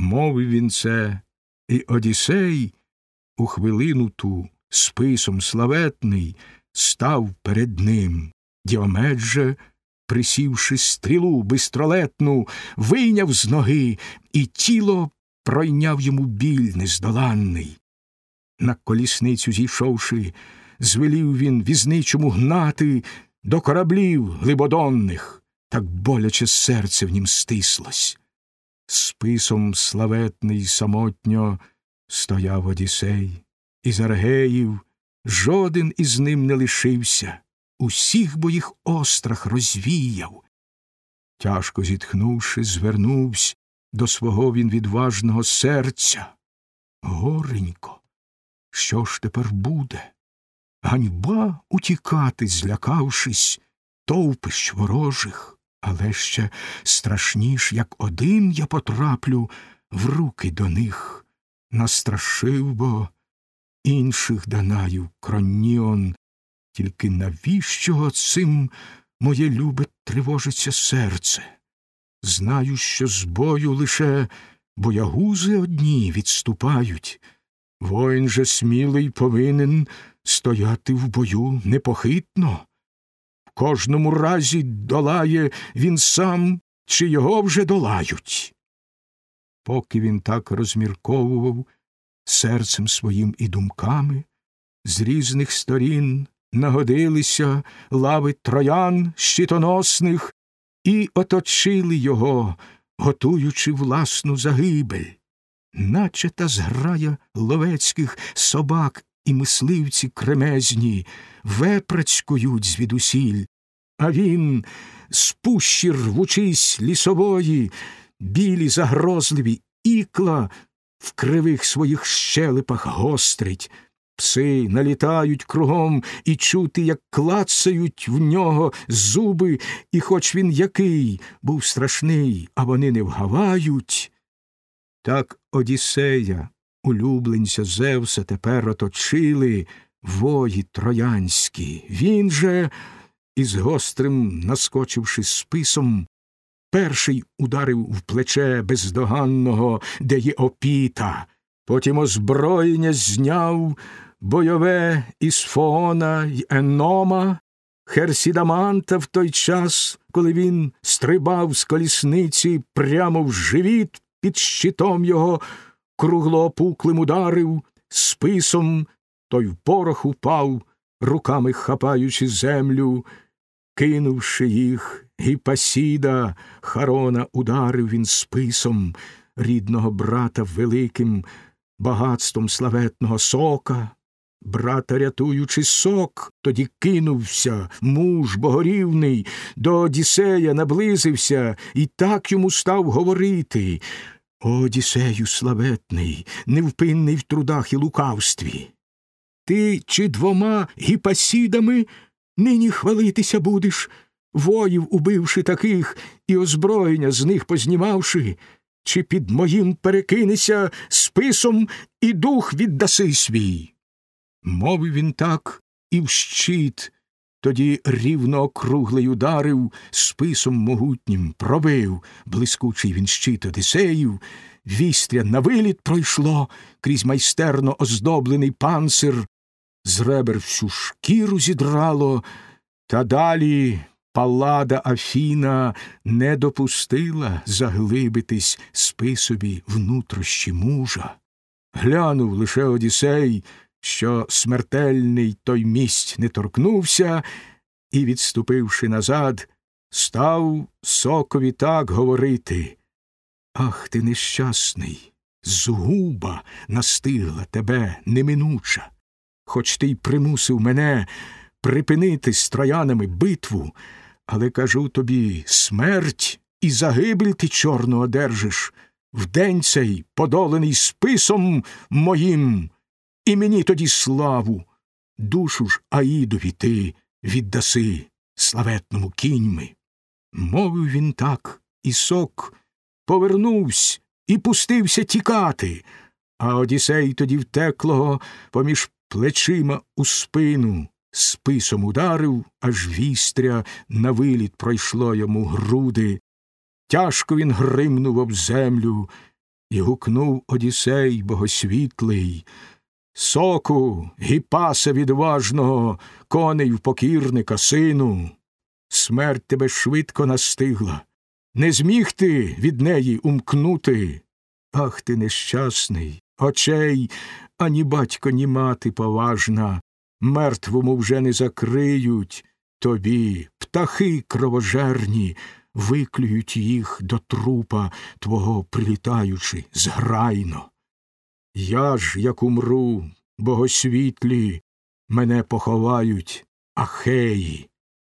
Мовив він це, і Одіссей у хвилину ту списом славетний став перед ним. Діомед же, присівши стрілу бистролетну, вийняв з ноги, і тіло пройняв йому біль нездоланний. На колісницю зійшовши, звелів він візничому гнати до кораблів глибодонних, так боляче серце в нім стислось. Списом славетний самотньо стояв Одісей, із аргеїв жоден із ним не лишився, усіх бо їх острах розвіяв. Тяжко зітхнувши, звернувся до свого він відважного серця. Горенько, що ж тепер буде? Ганьба утікати, злякавшись, товпищ ворожих, але ще страшніш, як один я потраплю в руки до них. Настрашив бо інших данаю кроніон, тільки навіщо цим моє любе тривожиться серце? Знаю, що з бою лише боягузи одні відступають. Воїн же смілий повинен стояти в бою непохитно. Кожному разі долає він сам, чи його вже долають. Поки він так розмірковував серцем своїм і думками, з різних сторін нагодилися лави троян щитоносних і оточили його, готуючи власну загибель. Наче та зграя ловецьких собак і мисливці кремезні вепрацькують звідусіль, а він, з пущі рвучись лісової, білі загрозливі ікла в кривих своїх щелепах гострить. Пси налітають кругом і чути, як клацають в нього зуби, і хоч він який був страшний, а вони не вгавають. Так Одіссея, улюбленця Зевса, тепер оточили вої троянські. Він же, із гострим, наскочивши списом, перший ударив в плече бездоганного, де є опіта, потім озброєння зняв бойове із Фоона й Енома, Херсідаманта в той час, коли він стрибав з колісниці прямо в живіт під щитом його круглоопуклим ударив, списом той в порох упав, руками хапаючи землю, кинувши їх, Гіпасіда Харона ударив він списом рідного брата великим багатством славетного сока. Брата, рятуючи сок, тоді кинувся муж богорівний, до Одіссея наблизився і так йому став говорити. О, Одіссею славетний, невпинний в трудах і лукавстві. Ти чи двома гіпасідами нині хвалитися будеш, воїв убивши таких і озброєння з них познімавши, чи під моїм перекинися списом і дух віддаси свій? Мовив він так і в щит, тоді рівно округлий ударив, списом могутнім пробив, блискучий він щит Одисеїв, вістря на виліт пройшло. Крізь майстерно оздоблений панцир, з ребер всю шкіру зідрало, та далі палада Афіна не допустила заглибитись списові внутрощі мужа. Глянув лише Одісей, що смертельний той місць не торкнувся, і, відступивши назад, став сокові так говорити. Ах ти нещасний, згуба настигла тебе неминуча. Хоч ти й примусив мене припинити з троянами битву, але кажу тобі смерть і загибель ти чорну одержиш, в день цей подолений списом моїм і мені тоді славу, душу ж Аїдові ти віддаси славетному кіньми. Мовив він так, і сок повернувся і пустився тікати, а Одісей тоді втеклого поміж плечима у спину, списом ударив, аж вістря на виліт пройшло йому груди. Тяжко він гримнув об землю І гукнув Одісей богосвітлий. Соку, гіпасе відважного, коней в покірника, сину. Смерть тебе швидко настигла. Не зміг ти від неї умкнути. Ах ти нещасний, очей ані батько, ні мати поважна, мертвому вже не закриють тобі, птахи кровожерні, виклюють їх до трупа твого прилітаючи зграйно. Я ж, як умру, богосвітлі, мене поховають ахеї.